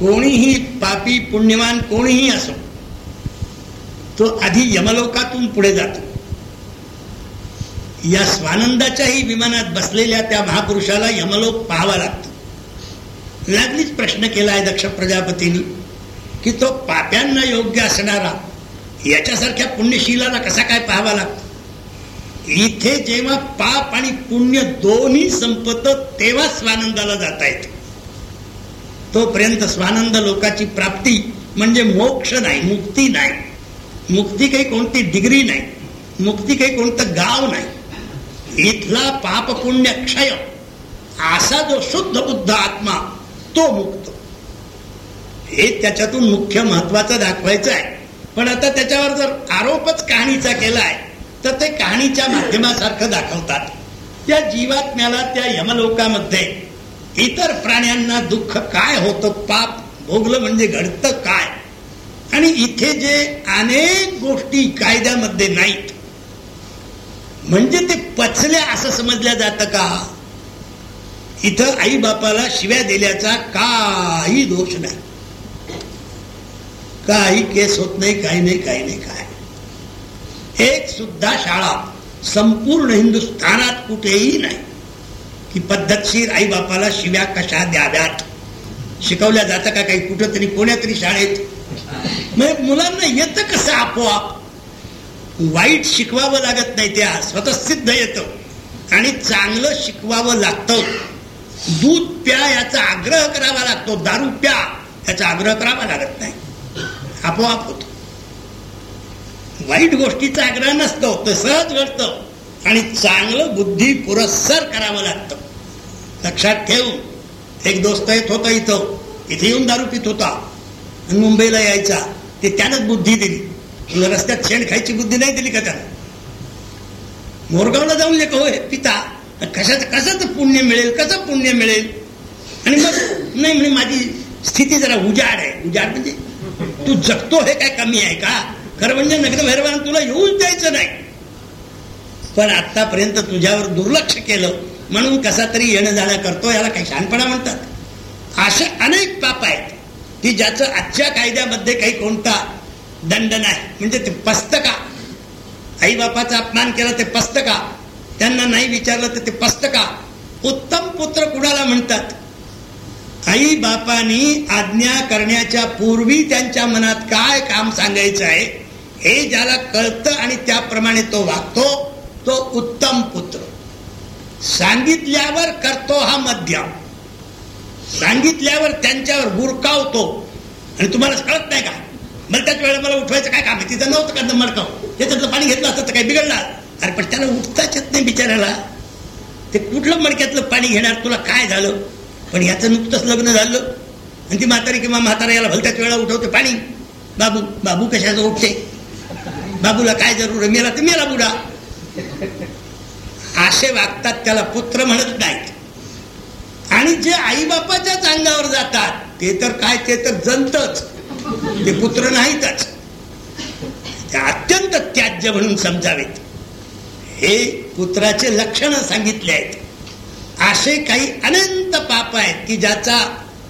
कोणीही पापी पुण्यवान कोणीही असो तो आधी यमलोकातून पुढे जातो. या स्वानंदाच्याही विमानात बसलेल्या त्या महापुरुषाला यमलोक पाहावा लागतो. लागलीच प्रश्न केला आहे दक्ष प्रजापतींनी की तो पाप्यांना योग्य असणारा याच्यासारख्या पुण्यशीलाला कसा काय पाहावा लागतो? इथे जेव्हा पाप आणि पुण्य दोन्ही संपत तेव्हा स्वानंदाला जाता येत. तोपर्यंत स्वानंद लोकाची प्राप्ती म्हणजे मोक्ष नाही मुक्ती नाही. मुक्ती काही कोणती डिग्री नाही मुक्ती काही कोणतं गाव नाही. इथला पाप पुण्य क्षय असा जो शुद्ध बुद्ध आत्मा तो मुक्त. हे त्याच्यातून मुख्य महत्वाचं दाखवायचं आहे. पण आता त्याच्यावर जर आरोपच कहाणीचा केलाय तर ते कहाणीच्या माध्यमासारखं दाखवतात. त्या जीवात्म्याला त्या यमलोकामध्ये इतर प्राण्यांना दुःख काय होतं? पाप भोगलं म्हणजे घडतं काय? आणि इथे जे अनेक गोष्टी कायद्यामध्ये नाहीत म्हणजे ते पचल्या असं समजल्या जातं का? इथं आई बापाला शिव्या दिल्याचा काही दोष नाही. काही केस होत नाही काही नाही काही नाही काय एक सुद्धा शाळा संपूर्ण हिंदुस्थानात कुठेही नाही. की पद्धतशीर आई बापाला शिव्या कशा द्याव्यात? शिकवल्या जातं का काही? कुठं तरी कोण्या तरी शाळेत? मग मुलांना येतं कसं आपोआप? वाईट शिकवावं लागत नाही त्या. स्वतः सिद्ध येतं. आणि चांगलं शिकवावं लागतं. दूध प्या याचा आग्रह करावा लागतो. दारू प्या याचा आग्रह करावा लागत नाही. आपोआप होतो. वाईट गोष्टीचा आग्रह नसतो. तो सहज घडतं. आणि चांगलं बुद्धी पुरस्सर करावं लागतं. लक्षात ठेवून एक दोस्त येत होता इथं. इथे येऊन दारू पित होता. मुंबईला यायचा. ते त्यानंच बुद्धी दिली. तुला रस्त्यात शेण खायची बुद्धी नाही दिली का त्यानं मोरगावला जाऊन लेख हो पिता कशाचं कशाचं पुण्य मिळेल? कसं पुण्य मिळेल? आणि मग नाही म्हणजे माझी स्थिती जरा उजाड आहे. उजाड म्हणजे तू जगतो हे काय कमी आहे का? खरं म्हणजे नगर भैरवान तुला येऊच द्यायचं नाही. पण आतापर्यंत तुझ्यावर दुर्लक्ष केलं म्हणून कसा तरी येणं जाणं करतो याला काही शहाणपणा म्हणतात. असे अनेक पाप आहेत की ज्याचं आजच्या कायद्यामध्ये काही कोणता दंड नाही. म्हणजे ते पस्तका. आई बापाचा अपमान केला ते पस्तका. त्यांना नाही विचारलं तर ते पस्तका. उत्तम पुत्र कुणाला म्हणतात? आई बापानी आज्ञा करण्याच्या पूर्वी त्यांच्या मनात काय काम सांगायचं आहे हे ज्याला कळतं आणि त्याप्रमाणे तो वागतो तो उत्तम पुत्र. सांगितल्यावर करतो हा मध्यम. सांगितल्यावर त्यांच्यावर बुरकावतो. आणि तुम्हाला कळत नाही का? मला त्याच वेळेला मला उठवायचं काय काम आहे? तिथं नव्हतं का मडकाव त्याच्यातलं पाणी घेतलं असतं तर काही बिघडणार अरे पण त्याला उठताच येत नाही बिचारायला ते कुठलं मडक्यातलं पाणी घेणार? तुला काय झालं? पण याचं नुकतंच लग्न झालं. आणि ती म्हातारी किंवा म्हातारा याला भलत्याच वेळा उठवते पाणी. बाबू बाबू कशाचं उठते? बाबूला काय जरूर मेला तर मेला बुडा. असे वागतात त्याला पुत्र म्हणत नाहीत. आणि जे आई बापाच्याच अंगावर जातात ते तर काय ते तर जंतच. ते पुत्र नाहीतच. ते अत्यंत त्याज्य म्हणून समजावेत. हे पुत्राचे लक्षण सांगितले आहेत. असे काही अनंत पाप आहेत की ज्याचा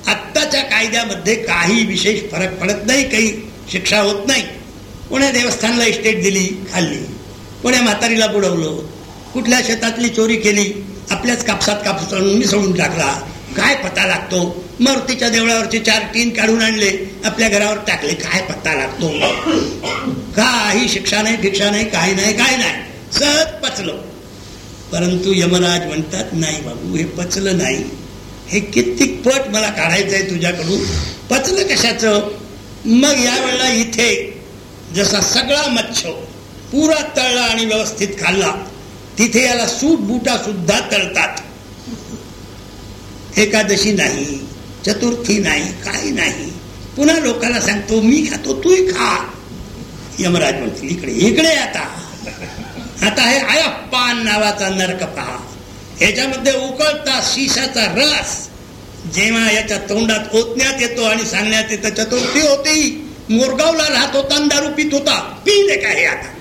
आत्ताच्या कायद्यामध्ये काही विशेष फरक पडत नाही काही शिक्षा होत नाही. कोण्या देवस्थानला इस्टेट दिली खाल्ली. कोण्या म्हातारीला बुडवलं. कुठल्या शेतातली चोरी केली आपल्याच कापसात कापूस मिसळून टाकला. काय पत्ता लागतो? मारुतीच्या देवळावरचे चार टीन काढून आणले. आपल्या घरावर टाकले. काय पत्ता लागतो? काही शिक्षा नाही भिक्षा नाही काही नाही काय नाही. सहज पचलं. परंतु यमराज म्हणतात नाही बाबू हे पचलं नाही. हे कित्येक पट मला काढायचं आहे तुझ्याकडून. पचलं कशाचं? मग यावेळेला इथे जसा सगळा मच्छ पुरा तळला आणि व्यवस्थित खाल्ला. तिथे याला सूट बुटा सुद्धा तळतात. एकादशी नाही चतुर्थी नाही काही नाही. पुन्हा लोकांना सांगतो मी खातो तूही खा. यमराज म्हणतील इकडे इकडे आता. आता हे आयप्पान नावाचा नरक पहा. याच्यामध्ये उकळता शिशाचा रस. जेव्हा याच्या तोंडात ओतण्यात येतो आणि सांगण्यात येतं चतुर्थी होती मोरगावला राहत होता. दारू पित होता का रे आता?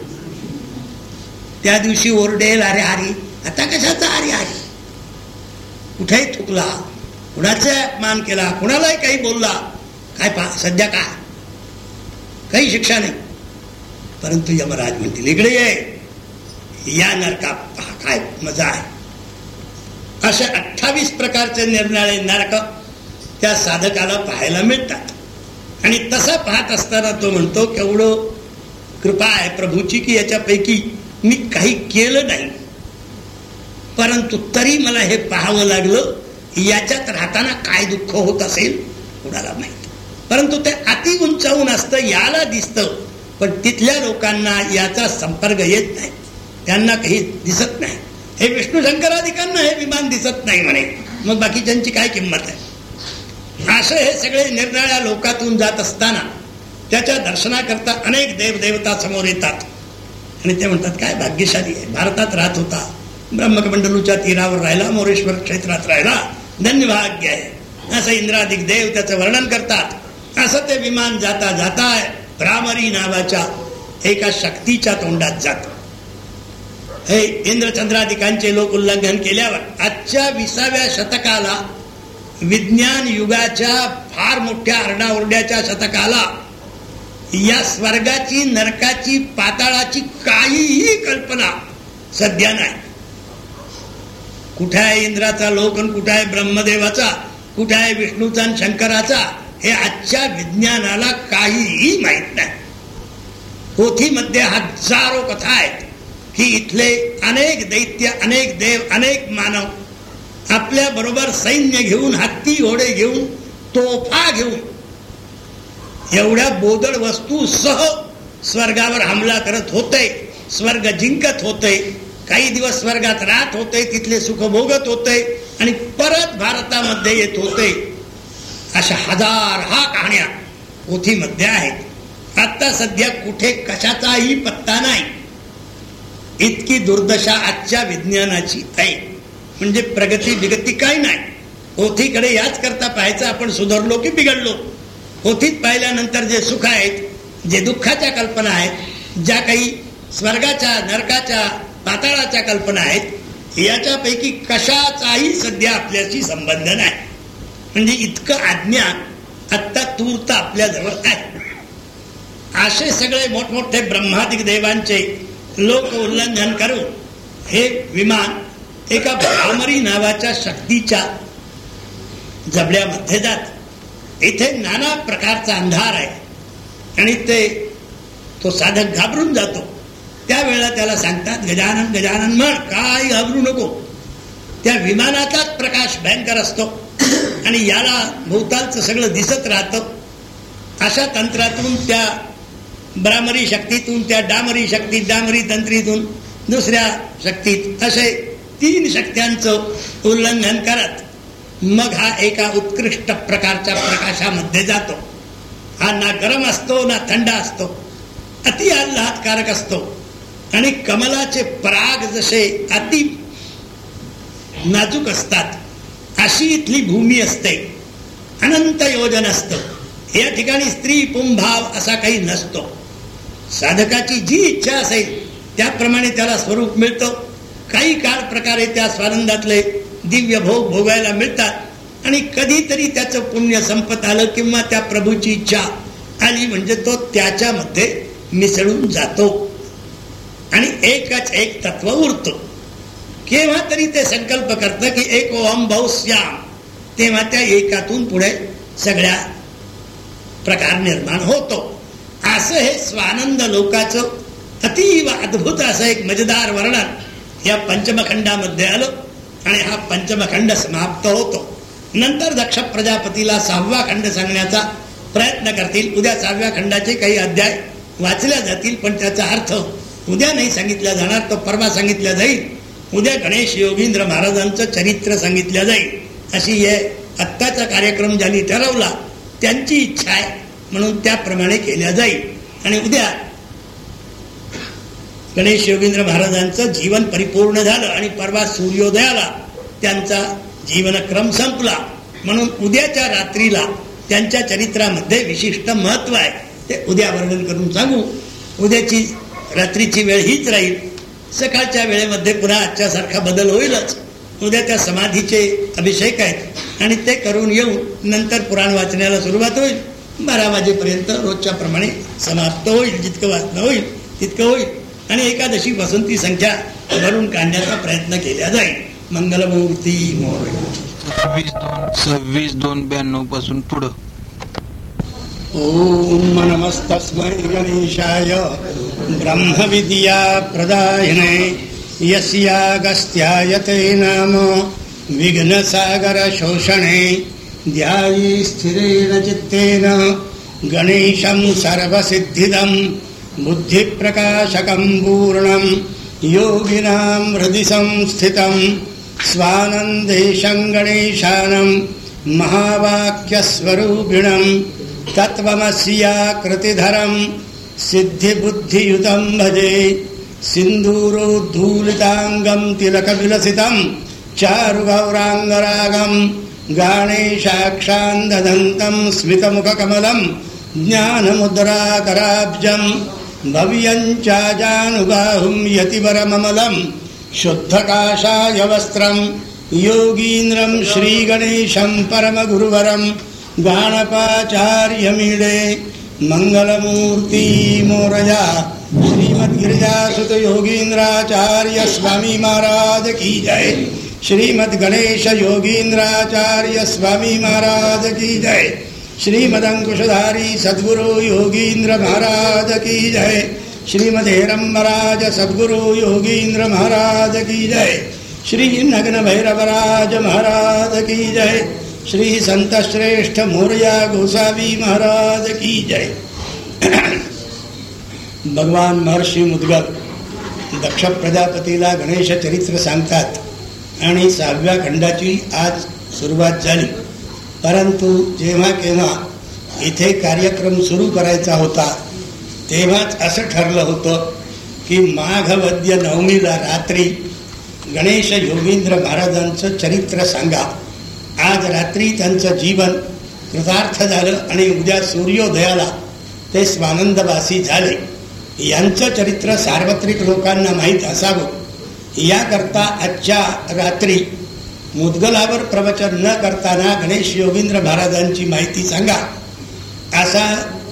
त्या दिवशी ओरडेल अरे हरी आता कशाचा अरे हरी कुठेही थुकला कुणाचा अपमान केला कुणालाही काही बोलला काय पा सध्या काय काही शिक्षा नाही. परंतु यमराज म्हणतील इकडे ये या नरका पहा काय मजा आहे? असे अठ्ठावीस प्रकारचे निर्णय नरक त्या साधकाला पाहायला मिळतात. आणि तसा पाहत असताना तो म्हणतो केवढं कृपा आहे प्रभूची की याच्यापैकी मी काही केलं नाही. परंतु तरी मला हे पाहावं लागलं याच्यात राहताना काय दुःख होत असेल कुणाला माहीत. परंतु ते अति उंचावून असतं याला दिसतं पण तिथल्या लोकांना याचा संपर्क येत नाही. त्यांना काही दिसत नाही. हे विष्णू शंकराधिकांना हे विमान दिसत नाही म्हणे. मग बाकीच्यांची काय किंमत आहे? असं हे सगळे निर्णया लोकातून जात असताना त्याच्या दर्शनाकरता अनेक देवदेवता समोर येतात. आणि ते म्हणतात काय भाग्यशाली आहे. भारतात राहत होता. ब्रह्मकमंडलूच्या तीरावर राहिला मोरेश्वर क्षेत्रात राहिला. धन्यभाग्य आहे. असं इंद्रादिक देव त्याचं वर्णन करतात. असं ते विमान जाता जाता भ्रामरी नावाच्या एका शक्तीच्या तोंडात जात. हे इंद्रचंद्रादिकांचे लोक उल्लंघन केल्यावर आजच्या विसाव्या शतकाला विज्ञान युगाच्या फार मोठ्या आरडाओरड्याच्या शतकाला या स्वर्गाची नरकाची पाताळाची काहीही कल्पना सध्या नाही. कुठे आहे इंद्राचा लोक आणि कुठे आहे ब्रह्मदेवाचा कुठे आहे विष्णूचा आणि शंकराचा हे आजच्या विज्ञानाला काहीही माहीत नाही. पोथीमध्ये हजारो कथा आहेत की इथले अनेक दैत्य अनेक देव अनेक मानव आपल्या बरोबर सैन्य घेऊन हत्ती घोडे घेऊन तोफा घेऊन एवढ्या बोदड वस्तू सह स्वर्गावर हमला करत होते स्वर्ग जिंकत होते काही दिवस स्वर्गात राहत होते तिथले सुख भोगत होते आणि परत भारतामध्ये येत होते. अशा हजार हा कहाण्या पोथीमध्ये आहेत. आता सध्या कुठे कशाचाही पत्ता नाही. इतकी दुर्दशा आजच्या विज्ञानाची आहे. म्हणजे प्रगती बिगती काही नाही. पोथीकडे याच करता पाहायचं आपण सुधारलो की बिघडलो. पोथीत पाहिल्यानंतर जे सुख आहेत जे दुःखाच्या कल्पना आहेत ज्या काही स्वर्गाच्या नरकाच्या पाताळाच्या कल्पना आहेत याच्यापैकी कशाचाही सध्या आपल्याशी संबंध नाही. म्हणजे इतकं आज्ञा आत्ता तूर्त आपल्याजवळ आहे. असे सगळे मोठमोठे ब्रह्मादिक देवांचे लोक उल्लंघन करून हे विमान एका भ्रामरी नावाच्या शक्तीच्या जबड्यामध्ये जात. इथे नाना प्रकारचा अंधार आहे. आणि ते तो साधक घाबरून जातो. त्यावेळेला त्याला सांगतात गजानन गजानन म्हण काय घाबरू नको. त्या विमानाचाच प्रकाश भयंकर असतो. आणि याला भोवतालचं सगळं दिसत राहतं. अशा तंत्रातून त्या ब्रामरी शक्तीतून त्या डामरी शक्ती डामरी तंत्रीतून दुसऱ्या शक्तीत असे तीन शक्त्यांचं उल्लंघन करत. मग हा एका उत्कृष्ट प्रकारच्या प्रकाशामध्ये जातो. हा ना गरम असतो ना थंड असतो. अति आल्हादकारक असतो. आणि कमलाचे पराग जसे अति नाजूक असतात अशी इथली भूमी असते. अनंत योजन असत. या ठिकाणी स्त्री पुंभाव असा काही नसतो. साधकाची जी इच्छा असेल त्याप्रमाणे त्याला स्वरूप मिळतं. काही काळ प्रकारे त्या स्वानंदातले दिव्य भोग भोगायला मिळतात. आणि कधीतरी त्याचं पुण्य संपत आलं किंवा त्या प्रभूची इच्छा आली म्हणजे तो त्याच्यामध्ये मिसळून जातो. आणि एकच एक तत्व उरतो. केव्हा तरी ते संकल्प करतं की एक ओम भाऊ श्याम. तेव्हा त्या एकातून पुढे सगळ्या प्रकार निर्माण होतो. असं हे स्वानंद लोकाचं अतिव अद्भुत असं एक मजेदार वर्णन या पंचमखंडामध्ये आलं. आणि हा पंचमखंड समाप्त होतो. नंतर दक्ष प्रजापतीला सहावा खंड सांगण्याचा प्रयत्न करतील. उद्या सहाव्या खंडाचे काही अध्याय वाचल्या जातील पण त्याचा अर्थ उद्या नाही सांगितला जाणार तो परवा सांगितला जाईल. उद्या गणेश योगींद्र महाराजांचं चरित्र सांगितलं जाईल. अशी हे आत्ताचा कार्यक्रम ज्यांनी ठरवला त्यांची इच्छा आहे म्हणून त्याप्रमाणे केल्या जाईल. आणि उद्या गणेश योगेंद्र महाराजांचं जीवन परिपूर्ण झालं आणि परवा सूर्योदयाला त्यांचा जीवनक्रम संपला. म्हणून उद्याच्या रात्रीला त्यांच्या चरित्रामध्ये विशिष्ट महत्त्व आहे. ते उद्या वर्णन करून सांगू. उद्याची रात्रीची वेळ हीच राहील. सकाळच्या वेळेमध्ये पुन्हा आजच्यासारखा बदल होईलच. उद्या त्या समाधीचे अभिषेक आहेत. आणि ते करून येऊन नंतर पुराण वाचण्याला सुरुवात होईल. बारा वाजेपर्यंत रोजच्या प्रमाणे समाप्त होईल. जितकं वाचणं होईल तितकं होईल. आणि एकादशी पासून ती संख्या भरून काढण्याचा प्रयत्न केला जाईल. मंगलमूर्ती मोर. सव्वीस दोन सव्वीस दोन ब्याण्णवपासून पुढं. ॐ नमस्तस्मै गणेशाय. ब्रह्मविद्या प्रदायिने यस्यागस्त्याय ते नाम. विघ्नसागरशोषणे ध्यायी स्थिरेण चित्तेन. गणेशं सर्वसिद्धिदं बुद्धिप्रकाशकम् पूर्णम् योगिनाम् हृदि संस्थितम् स्वानन्देशम् गणेशानम् महावाक्यस्वरूपिणम् तत्त्वमस्याकृतिधरम् सिद्धिबुद्धियुतम् भजे सिन्दूरोद्धूलिताङ्गम् तिलकविलसितम् चारुगौराङ्गरागम् गाणेशाक्षान्ददन्तम् स्मितमुखकमलम् ज्ञानमुद्राकराब्जम् चाजानुबाहुं यतिवरममलं शुद्धकाशाय वस्त्रं योगीन्द्रं श्रीगणेशं परमगुरुवरं गाणपाचार्यमीडे मङ्गलमूर्ती मोरया श्रीमद्गिरिजासुत योगीन्द्राचार्य स्वामी जय। श्रीमद गणेश योगीन्द्राचार्य स्वामी महाराज की जय श्रीमदंकुशधारी सद्गुरु योगीन्द्र महाराज की जय। श्रीमद हेरम्बराज सद्गुरु योगीन्द्र महाराज की जय। श्री नग्न भैरवराज महाराज की जय। श्री संत श्रेष्ठ मोरया गोसावी महाराज की जय। भगवान महर्षी मुदगल दक्ष प्रजापतीला गणेश चरित्र सांगतात आणि सहाव्या खंडाची आज सुरुवात झाली. परंतु जेव्हा केव्हा इथे कार्यक्रम सुरू करायचा होता तेव्हाच असं ठरलं होतं की माघवद्य नवमीला रात्री गणेश योगींद्र महाराजांचं चरित्र सांगा. आज रात्री त्यांचं जीवन कृतार्थ झालं आणि उद्या सूर्योदयाला ते स्वानंदवासी झाले. यांचं चरित्र सार्वत्रिक लोकांना माहीत असावं. याकरता आजच्या रात्री मुदगलावर प्रवचन न करताना गणेश योगिंद्र महाराजांची माहिती सांगा. असा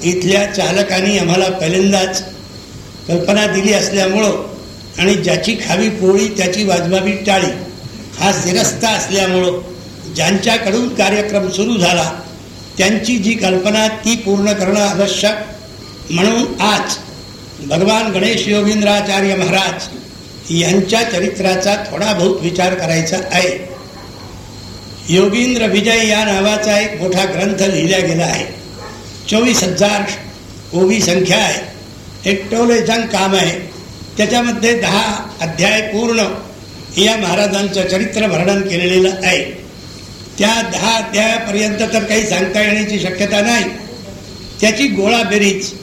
इथल्या चालकांनी आम्हाला पहिल्यांदाच कल्पना दिली असल्यामुळं आणि ज्याची खावी पोळी त्याची वाजवावी टाळी हा शिरस्ता असल्यामुळं ज्यांच्याकडून कार्यक्रम सुरू झाला त्यांची जी कल्पना ती पूर्ण करणं आवश्यक. म्हणून आज भगवान गणेश योगींद्राचार्य महाराज यांच्या चरित्राचा थोडा बहुत विचार करायचा आहे. योगींद्र विजय या नावाचा एक मोठा ग्रंथ लिहिला गेला आहे. चोवीस हजार ओवी संख्या आहे. एक टोलेजंग काम आहे. त्याच्यामध्ये दहा अध्याय पूर्ण या महाराजांचं चरित्र वर्णन केलेलं आहे. त्या दहा अध्यायापर्यंत तर काही सांगता येण्याची शक्यता नाही. त्याची गोळा बेरीज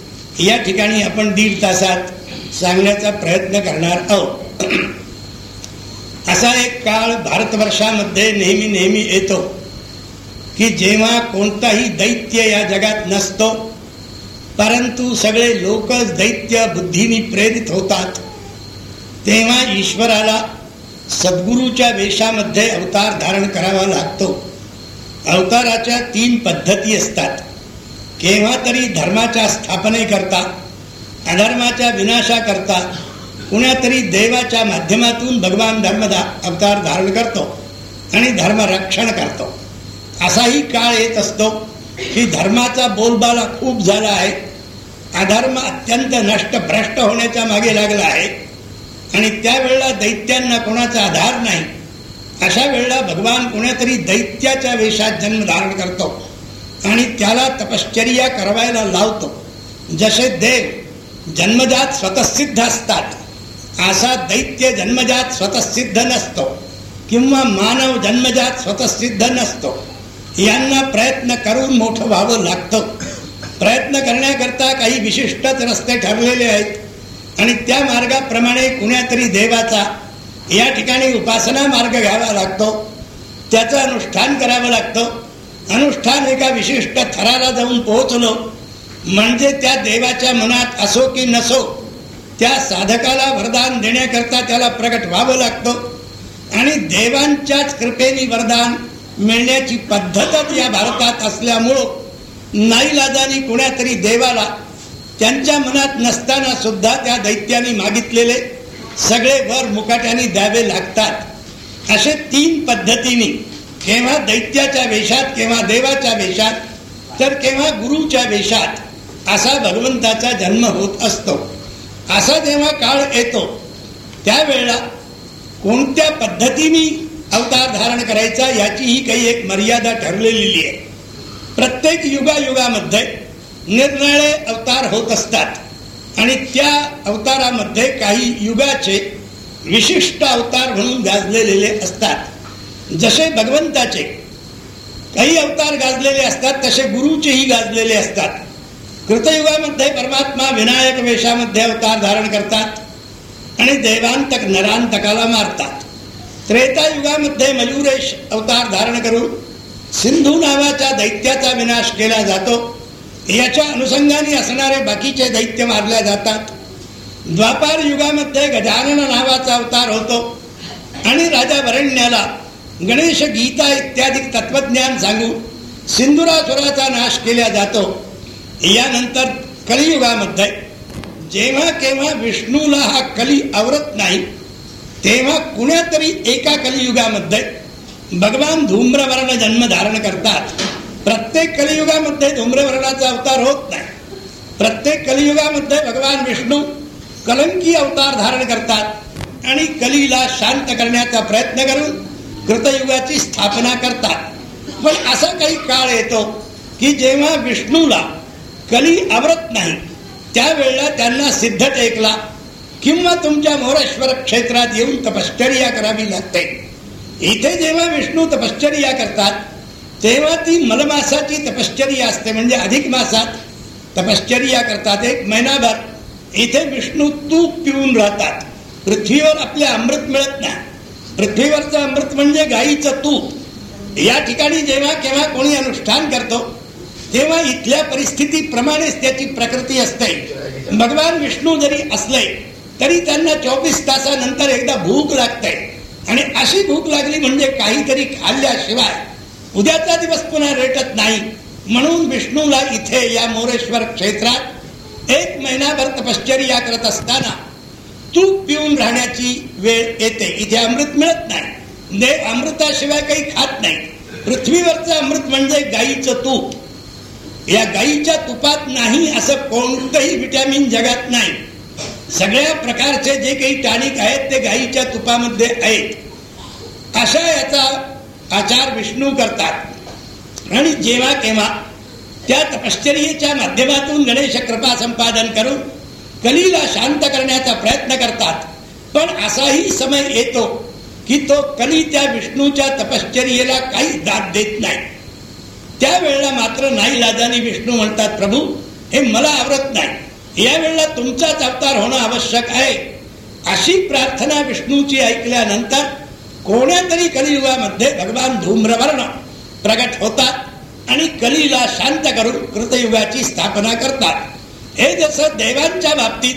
या ठिकाणी आपण दीड तासात सांगण्याचा प्रयत्न करणार आहोत. असा एक काळ भारतवर्षामध्ये नेहमी नेहमी येतो की जेव्हा कोणताही दैत्य या जगात नसतो परंतु सगळे लोकच दैत्य बुद्धीने प्रेरित होतात तेव्हा ईश्वराला सद्गुरूच्या वेशामध्ये अवतार धारण करावा लागतो. अवताराच्या तीन पद्धती असतात. केव्हा तरी धर्माच्या स्थापनेकरता अधर्माच्या विनाशाकरता कुणातरी देवाच्या माध्यमातून भगवान धर्मदा अवतार धारण करतो आणि धर्मरक्षण करतो. असाही काळ येत असतो की धर्माचा बोलबाला खूप झाला आहे. अधर्म अत्यंत नष्ट भ्रष्ट होण्याच्या मागे लागला आहे. आणि त्यावेळेला दैत्यांना कोणाचा आधार नाही. अशा वेळेला भगवान कोणातरी दैत्याच्या वेशात जन्म धारण करतो आणि त्याला तपश्चर्या करवायला लावतो. जसे देव जन्मजात स्वतःसिद्ध असतात. असा दैत्य जन्मजात स्वतःसिद्ध नसतो. किंवा मानव जन्मजात स्वतःसिद्ध नसतो. यांना प्रयत्न करून मोठं व्हावं लागतं. प्रयत्न करण्याकरता काही विशिष्टच रस्ते ठरलेले आहेत. आणि त्या मार्गाप्रमाणे कुण्यातरी देवाचा या ठिकाणी उपासना मार्ग घ्यावा लागतो. त्याचं अनुष्ठान करावं लागतं. अनुष्ठान एका विशिष्ट थराला जाऊन पोहोचलो म्हणजे त्या देवाच्या मनात असो की नसो त्या साधकाला वरदान देण्याकरता त्याला प्रकट व्हावं लागतं. आणि देवांच्याच कृपेने वरदान मिळण्याची पद्धतच या भारतात असल्यामुळं नाईलाजानी कुण्यातरी देवाला त्यांच्या मनात नसताना सुद्धा त्या दैत्याने मागितलेले सगळे वर मुकाट्याने द्यावे लागतात. असे तीन पद्धतीने केव्हा दैत्याच्या वेशात केव्हा देवाच्या वेशात तर केव्हा गुरुच्या वेशात असा भगवंताचा जन्म होत असतो. असा जेव्हा काळ येतो त्यावेळेला कोणत्या पद्धतीने अवतार धारण करायचा याची ही काही एक मर्यादा ठरलेली आहे. प्रत्येक युगायुगामध्ये निरनिळे अवतार होत असतात आणि त्या अवतारामध्ये काही युगाचे विशिष्ट अवतार म्हणून गाजलेले असतात. जसे भगवंताचे काही अवतार गाजलेले असतात तसे गुरुचेही गाजलेले असतात. कृतयुगामध्ये परमात्मा विनायक वेशामध्ये अवतार धारण करतात आणि देवांतक नरांतकाला मारतात. त्रेतायुगामध्ये मयुरेश अवतार धारण करून सिंधू नावाच्या दैत्याचा विनाश केला जातो. याच्या अनुषंगाने असणारे बाकीचे दैत्य मारल्या जातात. द्वापार युगामध्ये गजानन नावाचा अवतार होतो आणि राजा वरण्याला गणेश गीता इत्यादी तत्वज्ञान सांगून सिंधुरासुराचा नाश केला जातो. यानंतर कलियुगामध्ये जेव्हा केव्हा विष्णूला हा कली आवरत नाही तेव्हा कुण्यातरी एका कलियुगामध्ये भगवान धूम्रवर्ण जन्म धारण करतात. प्रत्येक कलियुगामध्ये धूम्रवर्णाचा अवतार होत नाही. प्रत्येक कलियुगामध्ये भगवान विष्णू कलंकी अवतार धारण करतात आणि कलीला शांत करण्याचा प्रयत्न करून कृतयुगाची स्थापना करतात. पण असा काही काळ येतो की जेव्हा विष्णूला कली आवरत नाही. त्यावेळेला त्यांना सिद्ध टेकला. किंवा तुमच्या मोरेश्वर क्षेत्रात येऊन तपश्चर्या करावी लागते. इथे जेव्हा विष्णू तपश्चर्या करतात तेव्हा ती मलमासाची तपश्चर्या असते म्हणजे अधिक मासात तपश्चर्या करतात एक महिनाभर. इथे विष्णू तूप पिऊन राहतात. पृथ्वीवर आपले अमृत मिळत नाही. पृथ्वीवरचं अमृत म्हणजे गाईचं तूप. या ठिकाणी जेव्हा केव्हा कोणी अनुष्ठान करतो तेव्हा इथल्या परिस्थितीप्रमाणेच त्याची प्रकृती असते. भगवान विष्णू जरी असले तरी त्यांना चोवीस तासानंतर एकदा भूक लागते. आणि अशी भूक लागली म्हणजे काहीतरी खाल्ल्याशिवाय उद्याचा दिवस पुन्हा रेटत नाही. म्हणून विष्णूला इथे या मोरेश्वर क्षेत्रात एक महिनाभर तपश्चर्या करत असताना तूप पिऊन राहण्याची वेळ येते. इथे अमृत मिळत नाही. दे अमृताशिवाय काही खात नाही. पृथ्वीवरचं अमृत म्हणजे गाईचं तूप. या गाईच्या तुपात नाही असं कोणतंही विटॅमिन जगात नाही. सगळ्या प्रकारचे जे काही टाणिक आहेत ते गाईच्या तुपामध्ये आहेत. अशा याचा आचार विष्णू करतात. आणि जेव्हा केव्हा त्या तपश्चर्येच्या माध्यमातून गणेश कृपा संपादन करून कलीला शांत करण्याचा प्रयत्न करतात. पण असाही समय येतो की तो कली त्या विष्णूच्या तपश्चर्येला काही दाद देत नाही. त्यावेळेला मात्र नाही लाजानी विष्णू म्हणतात प्रभू हे मला आवडत नाही. यावेळेला तुमचाच अवतार होणं आवश्यक आहे. अशी प्रार्थना विष्णूची ऐकल्यानंतर कोण्यातरी कलियुगामध्ये भगवान धूम्रवर्ण प्रगट होतात आणि कलीला शांत करून कृतयुगाची स्थापना करतात. हे जसं देवांच्या बाबतीत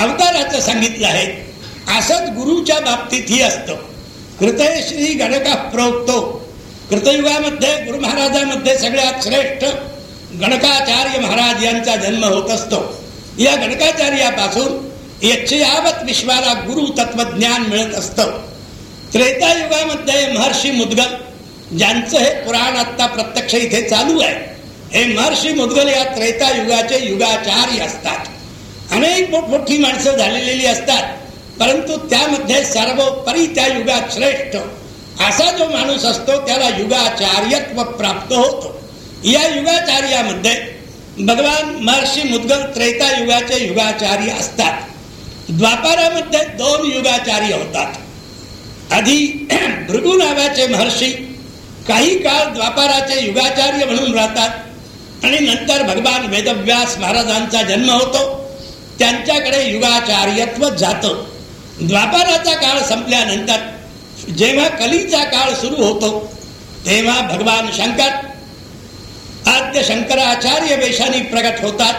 अवताराचं सांगितलं आहे असंच गुरुच्या बाबतीतही असतं. कृतय श्री गणका प्रोक्तो कृतयुगामध्ये गुरु महाराजांमध्ये सगळ्यात श्रेष्ठ गणकाचार्य महाराज यांचा जन्म होत असतो. या गणकाचार्यापासून यक्षयावत विश्वाला गुरु तत्वज्ञान मिळत असतं. त्रेतायुगामध्ये महर्षी मुदगल ज्यांचं हे पुराण आत्ता प्रत्यक्ष इथे चालू आहे हे महर्षी मुदगल या त्रेतायुगाचे युगाचार्य असतात. अनेक मोठमोठी माणसं झालेली असतात परंतु त्यामध्ये सर्वोपरी त्या युगात श्रेष्ठ असा जो माणूस असतो त्याला युगाचार्यत्व प्राप्त होतो. या युगाचार्यामध्ये भगवान महर्षी मुद्गल त्रेता युगाचे युगाचार्य असतात. द्वापारामध्ये दोन युगाचार्य होतात. आधी भृगू नावाचे महर्षी काही काळ द्वापाराचे युगाचार्य म्हणून राहतात आणि नंतर भगवान वेदव्यास महाराजांचा जन्म होतो. त्यांच्याकडे युगाचार्यत्व जातं. द्वापाराचा काळ संपल्यानंतर जेव्हा कलीचा काळ सुरू होतो तेव्हा भगवान शंकर आद्य शंकराचार्य वेशानी प्रगट होतात.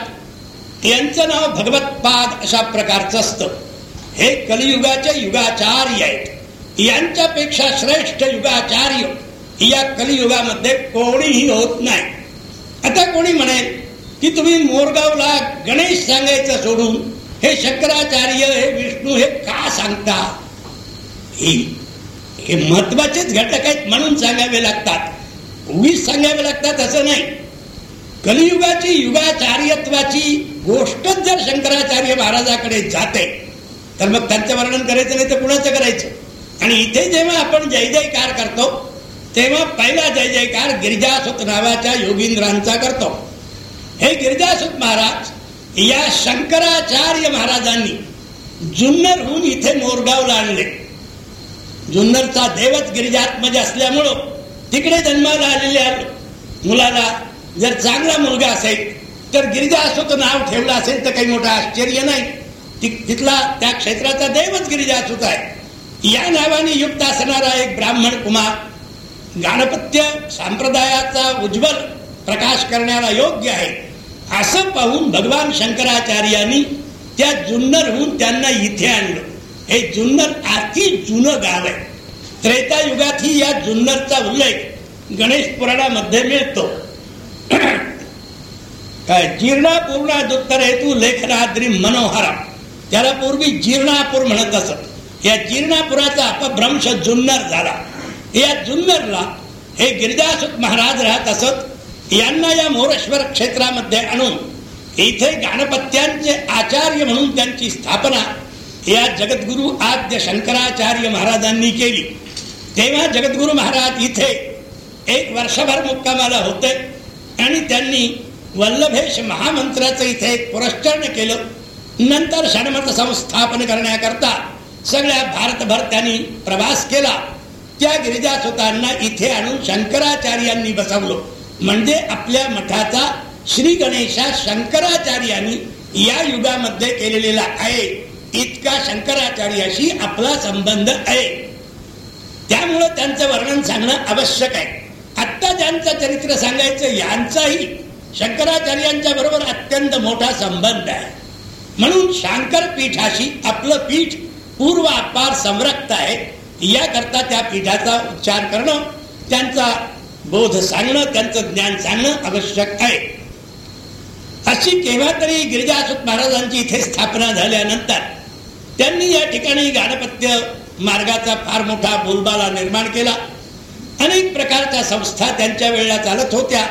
यांचं नाव भगवतपाद अशा प्रकारचं असतं. हे कलियुगाचे युगाचार्य आहेत. यांच्यापेक्षा श्रेष्ठ युगाचार्य या कलियुगामध्ये कोणीही होत नाही. आता कोणी म्हणेल की तुम्ही मोरगावला गणेश सांगायचं सोडून हे शंकराचार्य हे विष्णू हे का सांगता? ही हे महत्वाचेच घटक आहेत म्हणून सांगावे लागतात. उगीच सांगावे लागतात असं नाही. कलियुगाची युगाचार्यत्वाची गोष्टच जर शंकराचार्य महाराजाकडे जाते तर मग त्यांचं वर्णन करायचं नाही तर कुणाचं करायचं? आणि इथे जेव्हा आपण जय जयकार करतो तेव्हा पहिला जय जयकार गिरिजासुत नावाच्या योगींद्रांचा करतो. हे गिरिजासुत महाराज या शंकराचार्य महाराजांनी जुन्नरहून इथे मोरगावला आणले. जुन्नरचा देवच गिरिजातमध्ये असल्यामुळं तिकडे जन्माला आलेल्या मुलाला जर चांगला मुलगा असेल तर गिरिजा गिरिजासुत नाव ठेवलं असेल तर काही मोठं आश्चर्य नाही. तिथला त्या क्षेत्राचा देवच गिरिजासुत आहे. या नावाने युक्त असणारा एक ब्राह्मण कुमार गाणपत्य संप्रदायाचा उज्ज्वल प्रकाश करण्याला योग्य आहे. असं पाहून भगवान शंकराचार्यांनी त्या जुन्नरहून त्यांना इथे आणलं. हे जुन्नर अति जुनं गाव आहे. त्रेतायुगातही या जुन्नरचा उल्लेख गणेश पुराणामध्ये मिळतो. काय जीर्णापूर्णा दुत्तर हेतू लेखनाद्री मनोहरा त्याला पूर्वी जीर्णापूर म्हणत असत. या जीर्णापुराचा अपभ्रंश जुन्नर झाला. या जुन्नरला हे गिरिजासुत महाराज राहत असत. यांना या मोरेश्वर क्षेत्रामध्ये आणून इथे गणपत्यांचे आचार्य म्हणून त्यांची स्थापना या जगद्गुरु आद्य शंकराचार्य महाराजांनी केली. तेव्हा जगद्गुरु महाराज इथे एक वर्षभर मुक्कामाला होते आणि त्यांनी वल्लभेश महामंत्राचं इथे एक पुरस्करण केलं. नंतर षणमत संस्थापन करण्याकरता सगळ्या भारतभर त्यांनी प्रवास केला. त्या गिरिजासुतांना इथे आणून शंकराचार्यांनी बसवलं. म्हणजे आपल्या मठाचा श्री गणेशा शंकराचार्यांनी या युगामध्ये केलेला आहे. इतका शंकराचार्याशी आपला संबंध आहे. त्यामुळं त्यांचं वर्णन सांगणं आवश्यक आहे. आत्ता ज्यांचं चरित्र सांगायचं यांचाही शंकराचार्यांच्या बरोबर अत्यंत मोठा संबंध आहे. म्हणून शांकर पीठाशी आपलं पीठ पूर्व अपार संरक्त आहे. याकरता त्या पीठाचा उच्चार करणं त्यांचा बोध सांगणं त्यांचं ज्ञान सांगणं आवश्यक आहे. अशी केव्हा तरी गिरिजासुत महाराजांची इथे स्थापना झाल्यानंतर त्यांनी या ठिकाणी गाणपत्य मार्गाचा फार मोठा बोलबाला निर्माण केला. अनेक प्रकारच्या संस्था त्यांच्या वेळेला चालत होत्या.